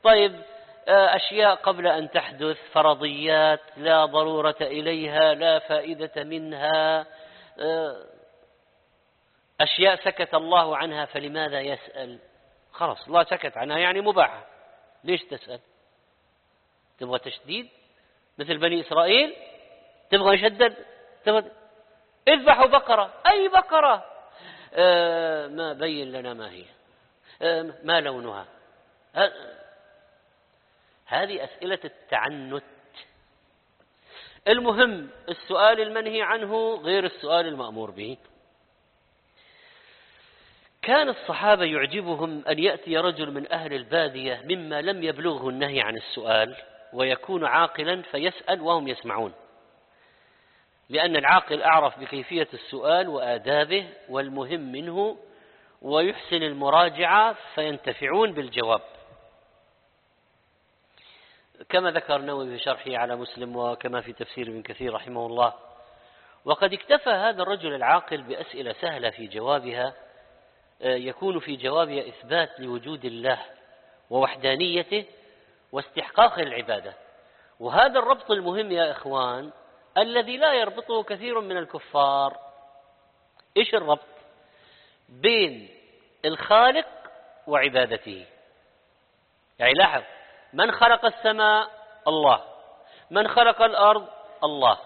طيب آه، أشياء قبل أن تحدث فرضيات لا ضرورة إليها لا فائدة منها آه، أشياء سكت الله عنها فلماذا يسأل؟ خلاص الله سكت عنها يعني مباحة. ليش تسأل؟ تبغى تشديد؟ مثل بني إسرائيل تبغى يشدد تبغى اذبحوا بقرة. أي بقرة؟ آه ما بين لنا ما هي. آه ما لونها؟ هذه أسئلة التعنت. المهم السؤال المنهي عنه غير السؤال المأمور به. كان الصحابة يعجبهم أن يأتي رجل من أهل البادية مما لم يبلغه النهي عن السؤال ويكون عاقلا فيسأل وهم يسمعون. لأن العاقل أعرف بكيفية السؤال وآدابه والمهم منه ويحسن المراجعة فينتفعون بالجواب. كما ذكر النووي في شرحه على مسلم وكما في تفسير ابن كثير رحمه الله وقد اكتفى هذا الرجل العاقل بأسئلة سهلة في جوابها يكون في جوابها إثبات لوجود الله ووحدانيته واستحقاق العبادة. وهذا الربط المهم يا إخوان الذي لا يربطه كثير من الكفار. إيش الربط؟ بين الخالق وعبادته. يعني لاحظ من خلق السماء؟ الله. من خلق الأرض؟ الله.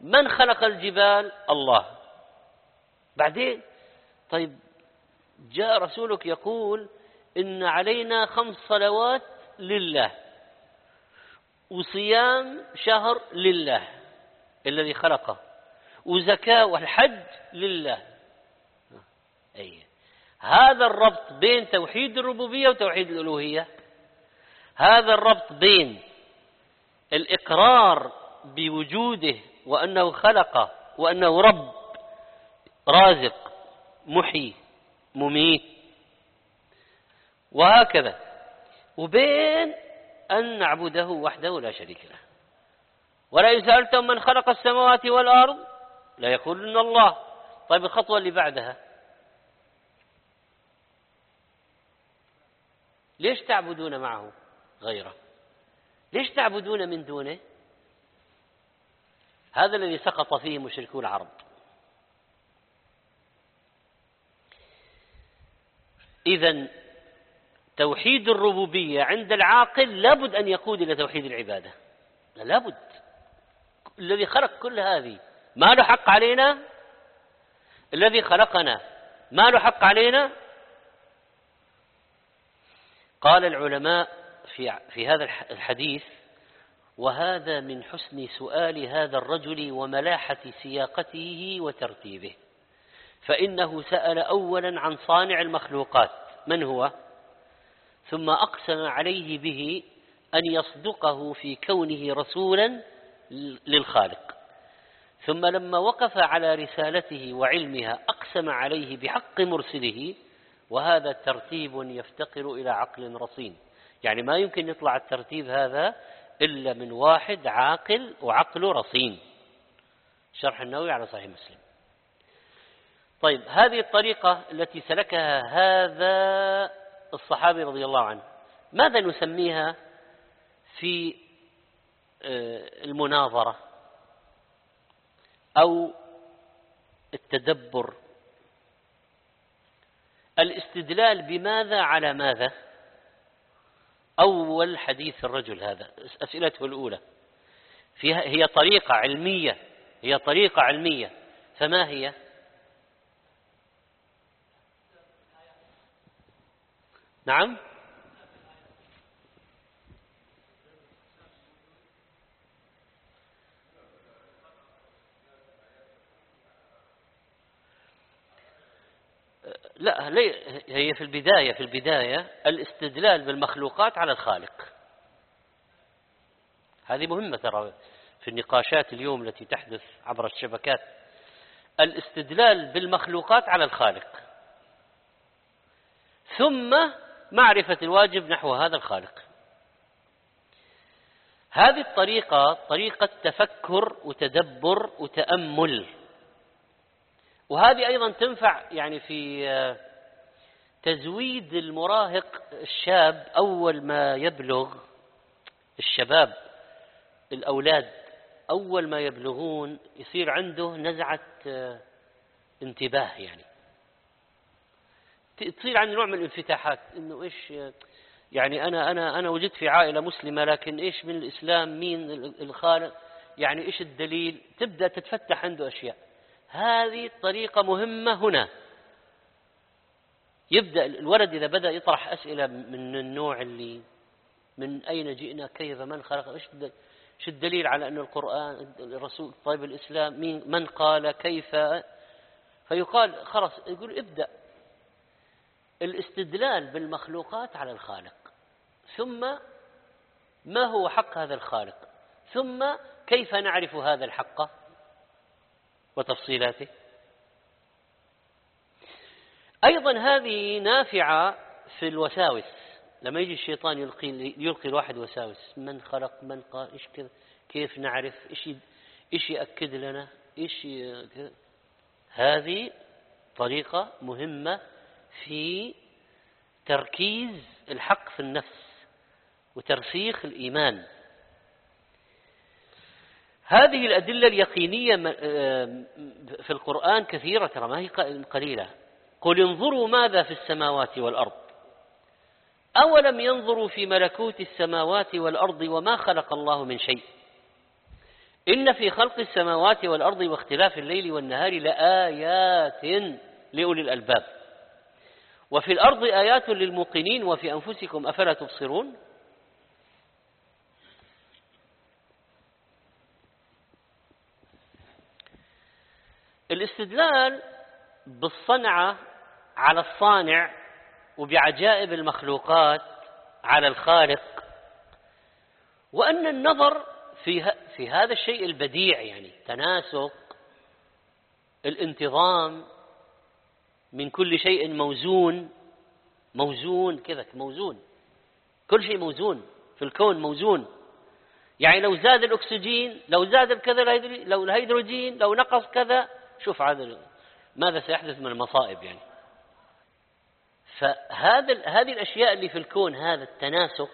من خلق الجبال؟ الله. بعدين؟ طيب جاء رسولك يقول إن علينا خمس صلوات لله وصيام شهر لله الذي خلقه وزكاة والحج لله. أي. هذا الربط بين توحيد الربوبية وتوحيد الألوهية. هذا الربط بين الإقرار بوجوده وأنه خلق وأنه رب رازق محيي. مميت. وهكذا. وبين أن نعبده وحده لا شريك له. ولئن سألتم من خلق السماوات والأرض. لا يقولون الله. طيب الخطوة اللي بعدها. ليش تعبدون معه غيره؟ ليش تعبدون من دونه؟ هذا الذي سقط فيه مشركو العرب. إذا توحيد الربوبية عند العاقل لابد أن يقود إلى توحيد العبادة. لابد. الذي خلق كل هذه ما له حق علينا؟ الذي خلقنا ما له حق علينا؟ قال العلماء في في هذا الحديث وهذا من حسن سؤال هذا الرجل وملاحة سياقته وترتيبه. فإنه سأل أولا عن صانع المخلوقات. من هو؟ ثم أقسم عليه به أن يصدقه في كونه رسولا للخالق. ثم لما وقف على رسالته وعلمها أقسم عليه بحق مرسله وهذا ترتيب يفتقر إلى عقل رصين. يعني ما يمكن يطلع الترتيب هذا إلا من واحد عاقل وعقله رصين. شرح النووي على صحيح مسلم. طيب هذه الطريقة التي سلكها هذا الصحابي رضي الله عنه ماذا نسميها في آه، المناظرة؟ أو التدبر؟ الاستدلال بماذا على ماذا؟ أول حديث الرجل هذا أسئلته الأولى. فيها هي طريقة علمية هي طريقة علمية. فما هي؟ نعم. لا هي في البداية في البداية الاستدلال بالمخلوقات على الخالق. هذه مهمة ترى في النقاشات اليوم التي تحدث عبر الشبكات. الاستدلال بالمخلوقات على الخالق. ثم معرفة الواجب نحو هذا الخالق. هذه الطريقة طريقة تفكر وتدبر وتأمل. وهذه أيضا تنفع يعني في آه، تزويد المراهق الشاب أول ما يبلغ الشباب الأولاد أول ما يبلغون يصير عنده نزعة آه، انتباه يعني. تصير عنده نوع من الانفتاحات إنه إيش يعني أنا أنا أنا وجدت في عائلة مسلمة لكن إيش من الإسلام مين الخالق يعني إيش الدليل؟ تبدأ تتفتح عنده أشياء. هذه طريقة مهمة هنا. يبدأ الولد إذا بدأ يطرح أسئلة من النوع اللي من أين جئنا كيف من خلق إيش شو الدليل على أن القرآن الرسول طيب الإسلام مين من قال كيف؟ فيقال خلاص يقول ابدأ. الاستدلال بالمخلوقات على الخالق. ثم ما هو حق هذا الخالق؟ ثم كيف نعرف هذا الحق وتفصيلاته؟ أيضا هذه نافعة في الوساوس. لما يجي الشيطان يلقي يلقي الواحد وساوس. من خلق؟ من قال؟ إيش كذا؟ كيف نعرف؟ إيش إيش يأكد لنا؟ إيش هذه طريقة مهمة في تركيز الحق في النفس وترسيخ الإيمان. هذه الأدلة اليقينية في القرآن كثيرة ترى ما هي قليلة. قل انظروا ماذا في السماوات والأرض. أولم ينظروا في ملكوت السماوات والأرض وما خلق الله من شيء؟ إن في خلق السماوات والأرض واختلاف الليل والنهار لآيات لأولي الألباب. وفي الأرض آيات للموقنين وفي أنفسكم أفلا تبصرون؟ الاستدلال بالصنعة على الصانع وبعجائب المخلوقات على الخالق وأن النظر في في هذا الشيء البديع يعني تناسق الانتظام من كل شيء موزون. موزون كذا موزون. كل شيء موزون في الكون موزون. يعني لو زاد الأكسجين لو زاد كذا لو الهيدروجين لو نقص كذا. شوف هذا ماذا سيحدث من المصائب يعني. فهذا هذه الأشياء اللي في الكون هذا التناسق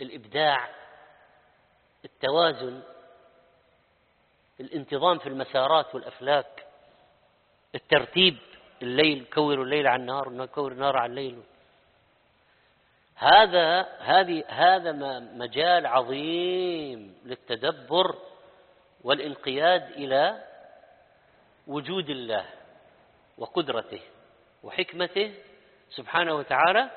الإبداع التوازن الانتظام في المسارات والأفلاك الترتيب. الليل كوروا الليل على النهار ونكور النهار على الليل. هذا هذه هذا مجال عظيم للتدبر والانقياد إلى وجود الله وقدرته وحكمته سبحانه وتعالى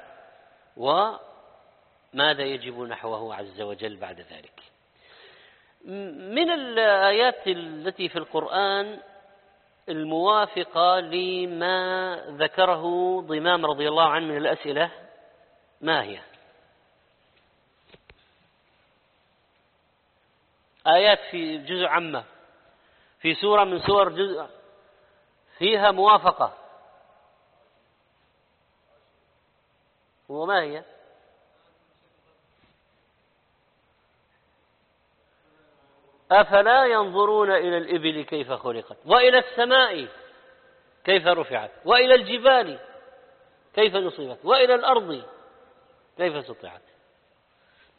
وماذا يجب نحوه عز وجل بعد ذلك. من الآيات التي في القرآن الموافقة لما ذكره ضمام رضي الله عنه من الأسئلة ما هي؟ آيات في جزء عامة في سورة من سور جزء فيها موافقة. وما هي؟ أفلا ينظرون إلى الإبل كيف خلقت؟ وإلى السماء كيف رفعت؟ وإلى الجبال كيف نصبت؟ وإلى الأرض كيف سطعت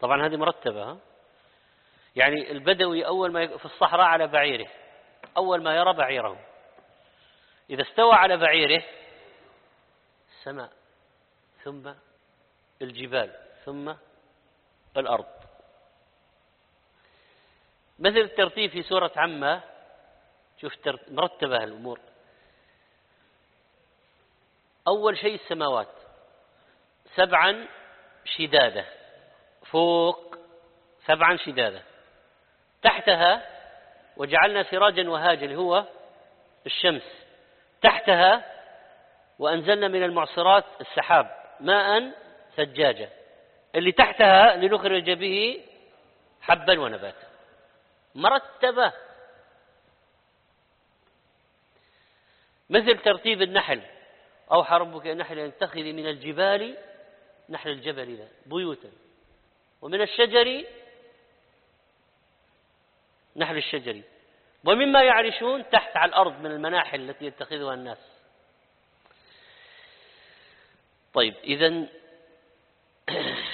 طبعا هذه مرتبة ها؟ يعني البدوي أول ما في الصحراء على بعيره أول ما يرى بعيره. إذا استوى على بعيره السماء ثم الجبال ثم الأرض. مثل الترتيب في سورة عمة. شوف مرتبة الأمور أول شيء السماوات. سبعا شدادة. فوق سبعا شدادة. تحتها وجعلنا سراجا وهاجا اللي هو الشمس. تحتها وأنزلنا من المعصرات السحاب ماء سجاجة اللي تحتها لنخرج به حبا ونباتا. مرتبة. مثل ترتيب النحل. أوحى ربك النحل أن تتخذي من الجبال نحل الجبل ذا بيوتا. ومن الشجر نحل الشجر. ومما يعرشون تحت على الأرض من المناحل التي يتخذها الناس. طيب إذا *clears throat*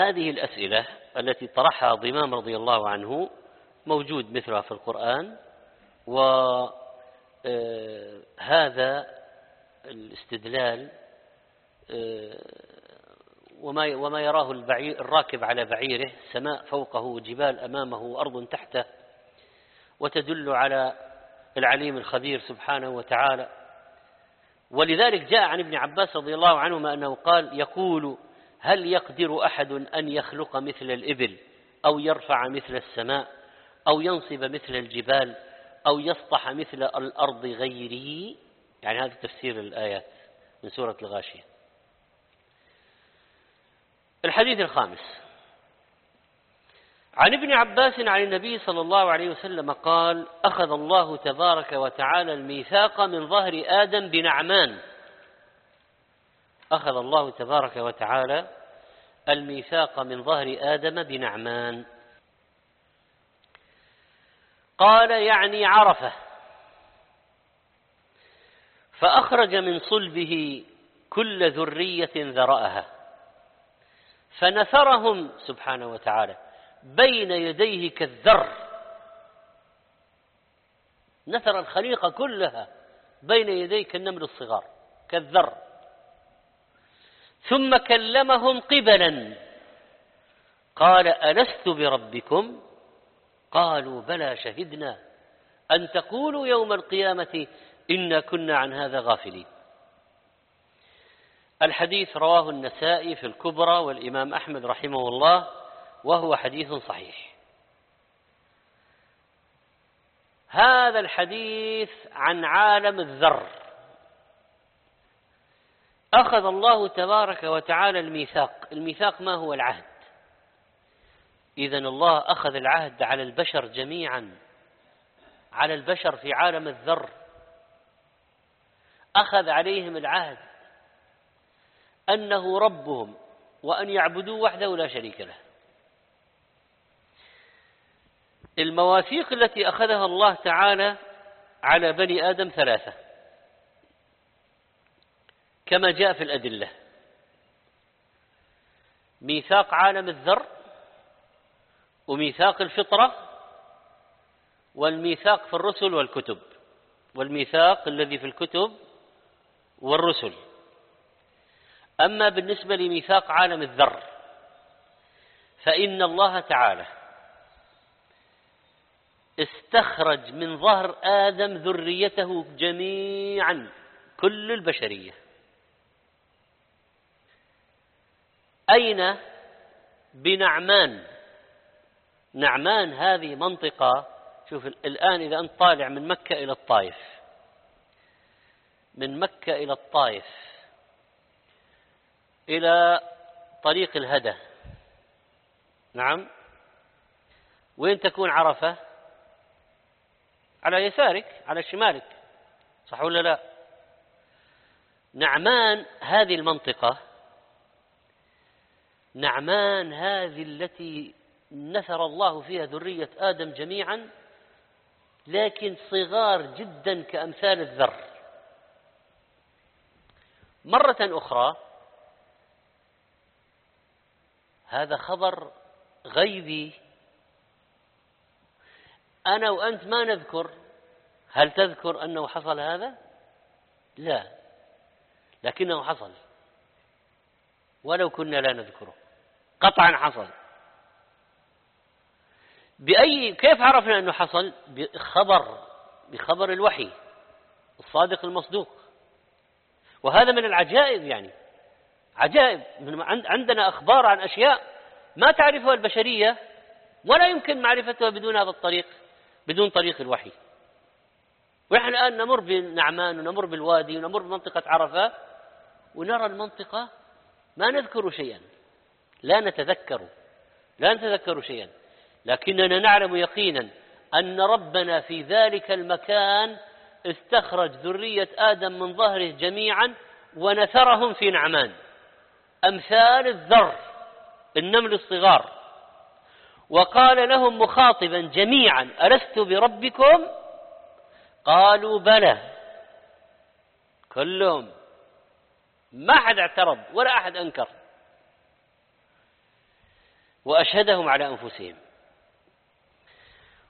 هذه الأسئلة التي طرحها ضمام رضي الله عنه موجود مثلها في القرآن وهذا آه، الاستدلال آه، وما وما يراه البعير الراكب على بعيره سماء فوقه وجبال أمامه وأرض تحته وتدل على العليم الخبير سبحانه وتعالى. ولذلك جاء عن ابن عباس رضي الله عنهما أنه قال يقول هل يقدر أحد أن يخلق مثل الإبل أو يرفع مثل السماء أو ينصب مثل الجبال أو يسطح مثل الأرض غيره؟ يعني هذا تفسير الآيات من سورة الغاشية. الحديث الخامس. عن ابن عباس عن النبي صلى الله عليه وسلم قال أخذ الله تبارك وتعالى الميثاق من ظهر آدم بنعمان. أخذ الله تبارك وتعالى الميثاق من ظهر آدم بنعمان. قال يعني عرفة. فأخرج من صلبه كل ذرية ذرأها. فنثرهم سبحانه وتعالى بين يديه كالذر. نثر الخليقة كلها بين يديه كالنمل الصغار كالذر. ثم كلمهم قبلا. قال ألست بربكم؟ قالوا بلى شهدنا أن تقولوا يوم القيامة إنا كنا عن هذا غافلين. الحديث رواه النسائي في الكبرى والإمام أحمد رحمه الله وهو حديث صحيح. هذا الحديث عن عالم الذر. أخذ الله تبارك وتعالى الميثاق. الميثاق ما هو العهد؟ إذا الله أخذ العهد على البشر جميعا على البشر في عالم الذر. أخذ عليهم العهد أنه ربهم وأن يعبدوه وحده لا شريك له. المواثيق التي أخذها الله تعالى على بني آدم ثلاثة. كما جاء في الأدلة. ميثاق عالم الذر وميثاق الفطرة والميثاق في الرسل والكتب والميثاق الذي في الكتب والرسل. أما بالنسبة لميثاق عالم الذر فإن الله تعالى استخرج من ظهر آدم ذريته جميعا كل البشرية. أين؟ بنعمان. نعمان هذه منطقة شوف الآن إذا أنت طالع من مكة إلى الطائف. من مكة إلى الطائف. إلى طريق الهدى. نعم. وين تكون عرفة؟ على يسارك على شمالك. صح ولا لا؟ نعمان هذه المنطقة نعمان هذه التي نثر الله فيها ذرية آدم جميعا لكن صغار جدا كأمثال الذر. مرة أخرى هذا خبر غيبي. أنا وأنت ما نذكر. هل تذكر أنه حصل هذا؟ لا لكنه حصل. ولو كنا لا نذكره. قطعا حصل. بأي كيف عرفنا أنه حصل؟ بخبر بخبر الوحي الصادق المصدوق. وهذا من العجائب يعني. عجائب. عندنا أخبار عن أشياء ما تعرفها البشرية ولا يمكن معرفتها بدون هذا الطريق بدون طريق الوحي. ونحن الآن نمر بنعمان ونمر بالوادي ونمر بمنطقة عرفة ونرى المنطقة ما نذكر شيئا. لا نتذكر. لا نتذكر شيئا. لكننا نعلم يقينا أن ربنا في ذلك المكان استخرج ذرية آدم من ظهره جميعا ونثرهم في نعمان. أمثال الذر النمل الصغار. وقال لهم مخاطبا جميعا ألست بربكم؟ قالوا بلى. كلهم. ما أحد اعترض ولا أحد أنكر. وأشهدهم على أنفسهم.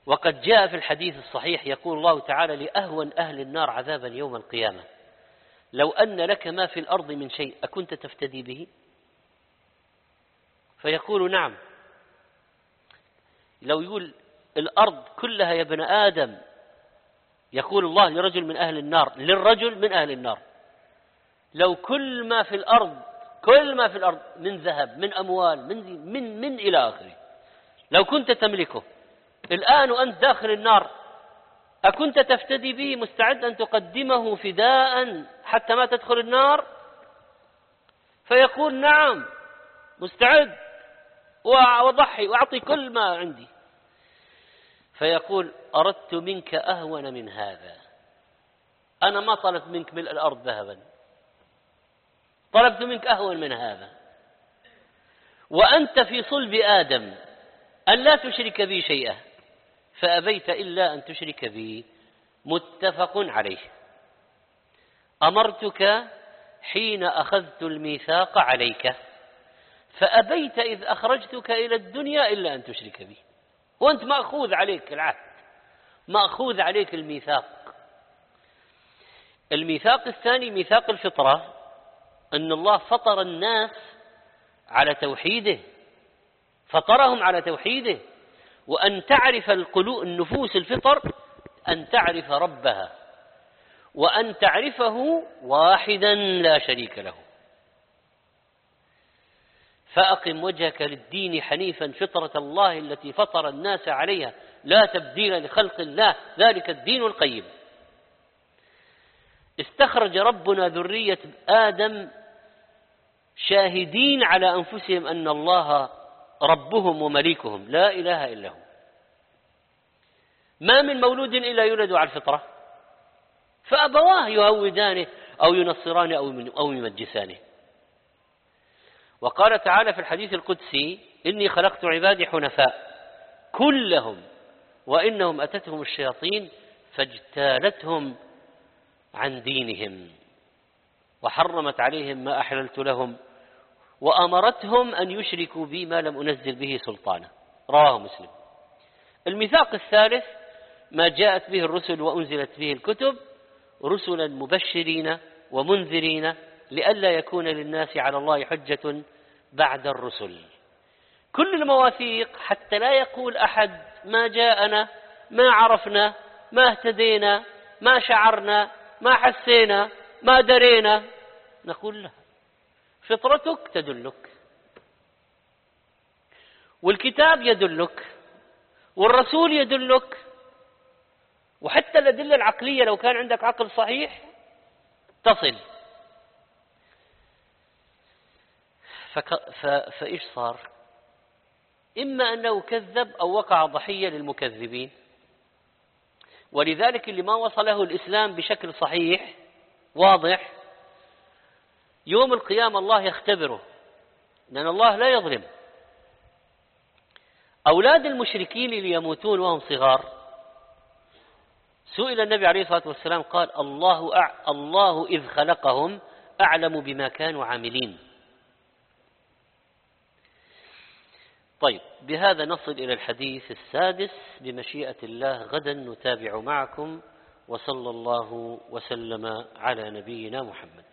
وقد جاء في الحديث الصحيح يقول الله تعالى لأهون أهل النار عذابا يوم القيامة. لو أن لك ما في الأرض من شيء أكنت تفتدي به؟ فيقول نعم. لو يقول الأرض كلها يا ابن آدم يقول الله لرجل من أهل النار للرجل من أهل النار. لو كل ما في الأرض كل ما في الأرض من ذهب من أموال من, من, من إلى آخره. لو كنت تملكه. الآن وأنت داخل النار أكنت تفتدي به مستعد أن تقدمه فداء حتى ما تدخل النار؟ فيقول نعم مستعد وأضحي وأعطي كل ما عندي. فيقول أردت منك أهون من هذا. أنا ما طلبت منك ملء الأرض ذهبا. طلبت منك أهون من هذا. وأنت في صلب آدم أن لا تشرك بي شيئا فأبيت إلا أن تشرك بي. متفق عليه. أمرتك حين أخذت الميثاق عليك فأبيت إذ أخرجتك إلى الدنيا إلا أن تشرك بي. وأنت مأخوذ عليك العهد مأخوذ عليك الميثاق. الميثاق الثاني ميثاق الفطرة. أن الله فطر الناس على توحيده فطرهم على توحيده وأن تعرف القلوب النفوس الفطر أن تعرف ربها وأن تعرفه واحدا لا شريك له. فأقم وجهك للدين حنيفا فطرة الله التي فطر الناس عليها لا تبديل لخلق الله ذلك الدين القيم. استخرج ربنا ذرية آدم شاهدين على أنفسهم أن الله ربهم ومليكهم. لا إله إلا هو. ما من مولود إلا يولد على الفطرة. فأبواه يهودانه أو ينصرانه أو يمجسانه. وقال تعالى في الحديث القدسي إني خلقت عبادي حنفاء كلهم وإنهم أتتهم الشياطين فاجتالتهم عن دينهم. وحرمت عليهم ما أحللت لهم وأمرتهم أن يشركوا بي ما لم أنزل به سلطانا. رواه مسلم. الميثاق الثالث ما جاءت به الرسل وأنزلت به الكتب رسلا مبشرين ومنذرين لئلا يكون للناس على الله حجة بعد الرسل. كل المواثيق حتى لا يقول أحد ما جاءنا ما عرفنا ما اهتدينا ما شعرنا ما حسينا ما درينا؟ نقول له فطرتك تدلك والكتاب يدلك والرسول يدلك وحتى الأدلة العقلية لو كان عندك عقل صحيح تصل. ف... فإيش صار؟ إما أنه كذب أو وقع ضحية للمكذبين. ولذلك اللي ما وصله الإسلام بشكل صحيح واضح؟ يوم القيامة الله يختبره لأن الله لا يظلم. أولاد المشركين اللي يموتون وهم صغار سئل النبي عليه الصلاة والسلام قال الله أع... الله إذ خلقهم أعلم بما كانوا عاملين. طيب بهذا نصل إلى الحديث السادس بمشيئة الله غدا نتابع معكم وصلى الله وسلم على نبينا محمد.